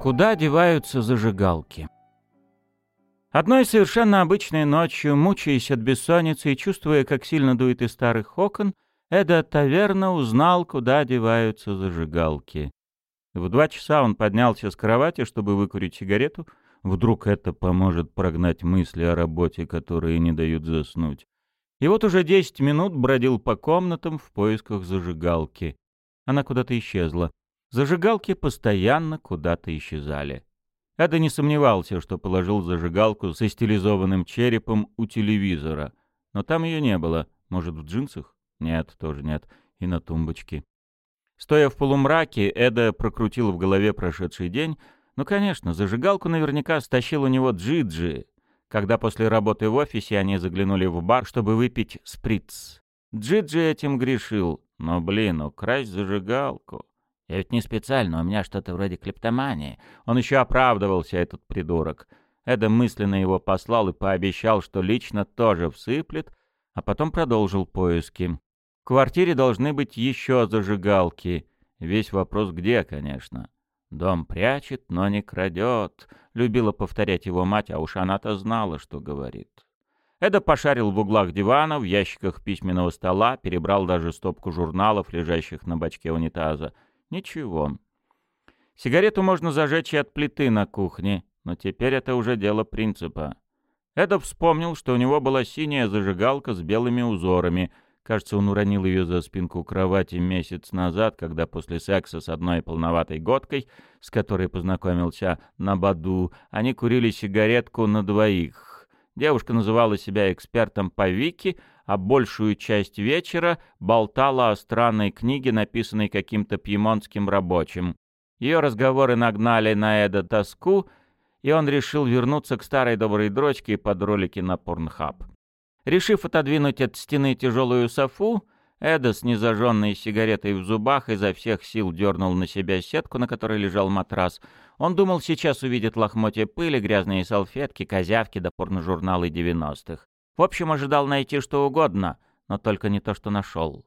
Куда деваются зажигалки? Одной совершенно обычной ночью, мучаясь от бессонницы и чувствуя, как сильно дует из старых окон, Эда Таверна узнал, куда деваются зажигалки. В два часа он поднялся с кровати, чтобы выкурить сигарету. Вдруг это поможет прогнать мысли о работе, которые не дают заснуть. И вот уже десять минут бродил по комнатам в поисках зажигалки. Она куда-то исчезла. Зажигалки постоянно куда-то исчезали. Эда не сомневался, что положил зажигалку со стилизованным черепом у телевизора. Но там ее не было. Может, в джинсах? Нет, тоже нет. И на тумбочке. Стоя в полумраке, Эда прокрутил в голове прошедший день. Ну, конечно, зажигалку наверняка стащил у него Джиджи, когда после работы в офисе они заглянули в бар, чтобы выпить сприц. Джиджи этим грешил. Но, блин, украсть зажигалку... Я ведь не специально, у меня что-то вроде клептомании. Он еще оправдывался, этот придурок. Эда мысленно его послал и пообещал, что лично тоже всыплет, а потом продолжил поиски. В квартире должны быть еще зажигалки. Весь вопрос где, конечно. Дом прячет, но не крадет. Любила повторять его мать, а уж она-то знала, что говорит. Эда пошарил в углах дивана, в ящиках письменного стола, перебрал даже стопку журналов, лежащих на бачке унитаза — Ничего. Сигарету можно зажечь и от плиты на кухне, но теперь это уже дело принципа. Эда вспомнил, что у него была синяя зажигалка с белыми узорами. Кажется, он уронил ее за спинку кровати месяц назад, когда после секса с одной полноватой годкой, с которой познакомился на Баду, они курили сигаретку на двоих. Девушка называла себя экспертом по Вики, а большую часть вечера болтала о странной книге, написанной каким-то пьемонтским рабочим. Ее разговоры нагнали на Эда тоску, и он решил вернуться к старой доброй дрочке под ролики на Порнхаб. Решив отодвинуть от стены тяжелую софу, Эда с незажженной сигаретой в зубах изо всех сил дернул на себя сетку, на которой лежал матрас. Он думал, сейчас увидит лохмотья пыли, грязные салфетки, козявки да порножурналы девяностых. В общем, ожидал найти что угодно, но только не то, что нашел.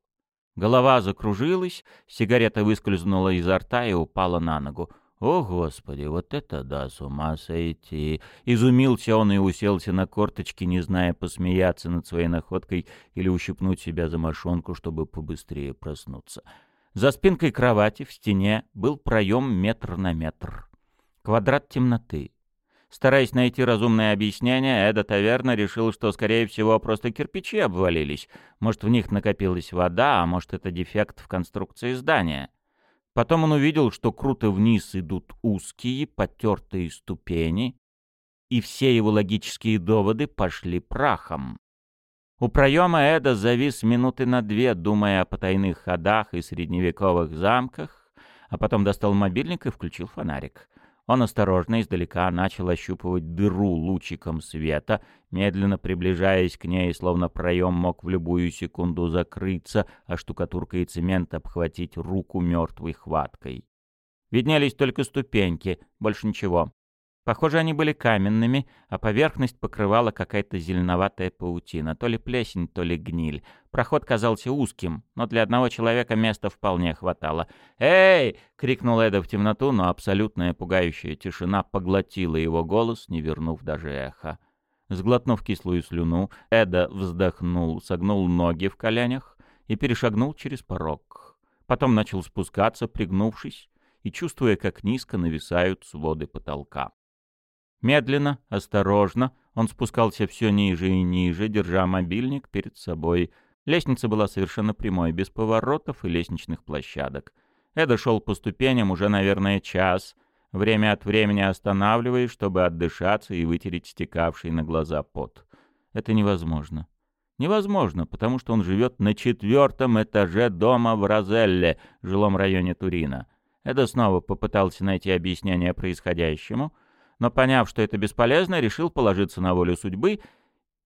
Голова закружилась, сигарета выскользнула изо рта и упала на ногу. «О, Господи, вот это да, с ума сойти!» Изумился он и уселся на корточки, не зная, посмеяться над своей находкой или ущипнуть себя за мошонку, чтобы побыстрее проснуться. За спинкой кровати в стене был проем метр на метр. Квадрат темноты. Стараясь найти разумное объяснение, Эда Таверна решил, что, скорее всего, просто кирпичи обвалились. Может, в них накопилась вода, а может, это дефект в конструкции здания. Потом он увидел, что круто вниз идут узкие, потертые ступени, и все его логические доводы пошли прахом. У проема Эда завис минуты на две, думая о потайных ходах и средневековых замках, а потом достал мобильник и включил фонарик. Он осторожно издалека начал ощупывать дыру лучиком света, медленно приближаясь к ней, словно проем мог в любую секунду закрыться, а штукатурка и цемент обхватить руку мертвой хваткой. Виднелись только ступеньки, больше ничего. Похоже, они были каменными, а поверхность покрывала какая-то зеленоватая паутина, то ли плесень, то ли гниль. Проход казался узким, но для одного человека места вполне хватало. «Эй!» — крикнул Эда в темноту, но абсолютная пугающая тишина поглотила его голос, не вернув даже эхо. Сглотнув кислую слюну, Эда вздохнул, согнул ноги в коленях и перешагнул через порог. Потом начал спускаться, пригнувшись, и чувствуя, как низко нависают своды потолка. Медленно, осторожно, он спускался все ниже и ниже, держа мобильник перед собой. Лестница была совершенно прямой, без поворотов и лестничных площадок. Эда шел по ступеням уже, наверное, час, время от времени останавливаясь, чтобы отдышаться и вытереть стекавший на глаза пот. Это невозможно. Невозможно, потому что он живет на четвертом этаже дома в Розелле, жилом районе Турина. Эда снова попытался найти объяснение происходящему — но, поняв, что это бесполезно, решил положиться на волю судьбы,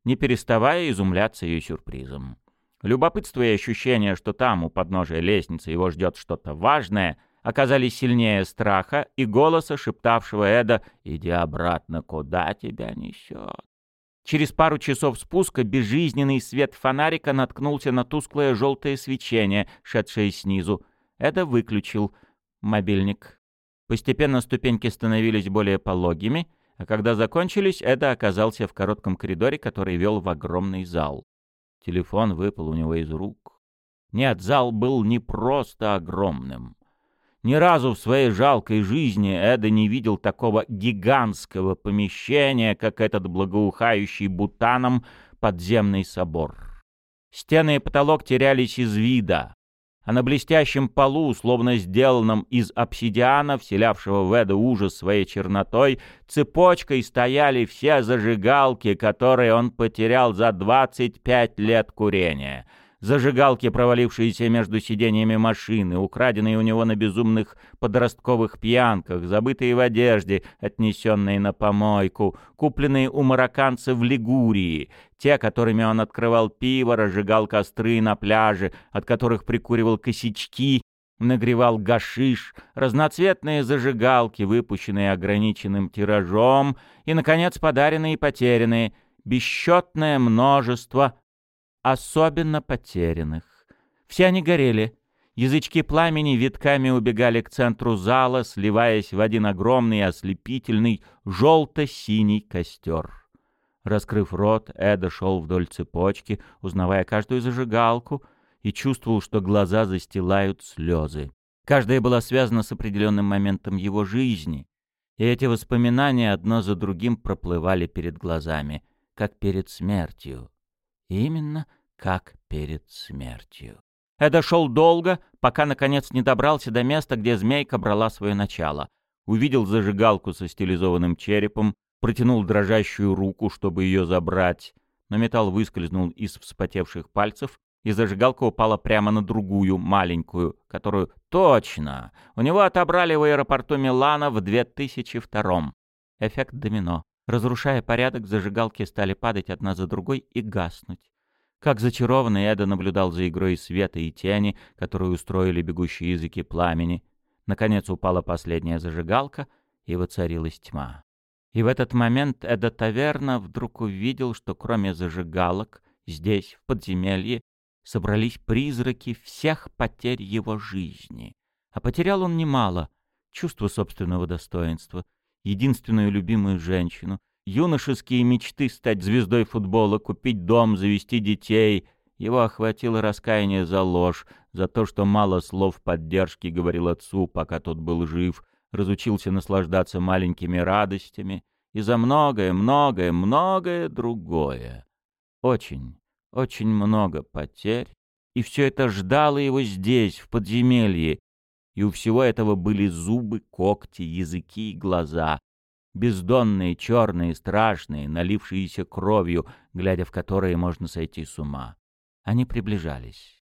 не переставая изумляться ее сюрпризом. Любопытство и ощущение, что там, у подножия лестницы, его ждет что-то важное, оказались сильнее страха и голоса, шептавшего Эда «Иди обратно, куда тебя несет?». Через пару часов спуска безжизненный свет фонарика наткнулся на тусклое желтое свечение, шедшее снизу. Эда выключил мобильник. Постепенно ступеньки становились более пологими, а когда закончились, Эда оказался в коротком коридоре, который вел в огромный зал. Телефон выпал у него из рук. Нет, зал был не просто огромным. Ни разу в своей жалкой жизни Эда не видел такого гигантского помещения, как этот благоухающий бутаном подземный собор. Стены и потолок терялись из вида, а на блестящем полу, словно сделанном из обсидиана, вселявшего в Эда ужас своей чернотой, цепочкой стояли все зажигалки, которые он потерял за 25 лет курения — зажигалки, провалившиеся между сиденьями машины, украденные у него на безумных подростковых пьянках, забытые в одежде, отнесенные на помойку, купленные у марокканцев в Лигурии, те, которыми он открывал пиво, разжигал костры на пляже, от которых прикуривал косячки, нагревал гашиш, разноцветные зажигалки, выпущенные ограниченным тиражом, и, наконец, подаренные и потерянные, бесчетное множество особенно потерянных. Все они горели. Язычки пламени витками убегали к центру зала, сливаясь в один огромный ослепительный желто-синий костер. Раскрыв рот, Эда шел вдоль цепочки, узнавая каждую зажигалку, и чувствовал, что глаза застилают слезы. Каждая была связана с определенным моментом его жизни, и эти воспоминания одно за другим проплывали перед глазами, как перед смертью. Именно как перед смертью. Эда шел долго, пока наконец не добрался до места, где змейка брала свое начало. Увидел зажигалку со стилизованным черепом, протянул дрожащую руку, чтобы ее забрать, но металл выскользнул из вспотевших пальцев, и зажигалка упала прямо на другую, маленькую, которую точно у него отобрали в аэропорту Милана в 2002 Эффект домино. Разрушая порядок, зажигалки стали падать одна за другой и гаснуть. Как зачарованный Эда наблюдал за игрой света и тени, которую устроили бегущие языки пламени. Наконец упала последняя зажигалка, и воцарилась тьма. И в этот момент Эда Таверна вдруг увидел, что кроме зажигалок, здесь, в подземелье, собрались призраки всех потерь его жизни. А потерял он немало. Чувство собственного достоинства, единственную любимую женщину, юношеские мечты стать звездой футбола, купить дом, завести детей. Его охватило раскаяние за ложь, за то, что мало слов поддержки говорил отцу, пока тот был жив, разучился наслаждаться маленькими радостями и за многое, многое, многое другое. Очень, очень много потерь, и все это ждало его здесь, в подземелье, и у всего этого были зубы, когти, языки и глаза, бездонные, черные, страшные, налившиеся кровью, глядя в которые можно сойти с ума. Они приближались.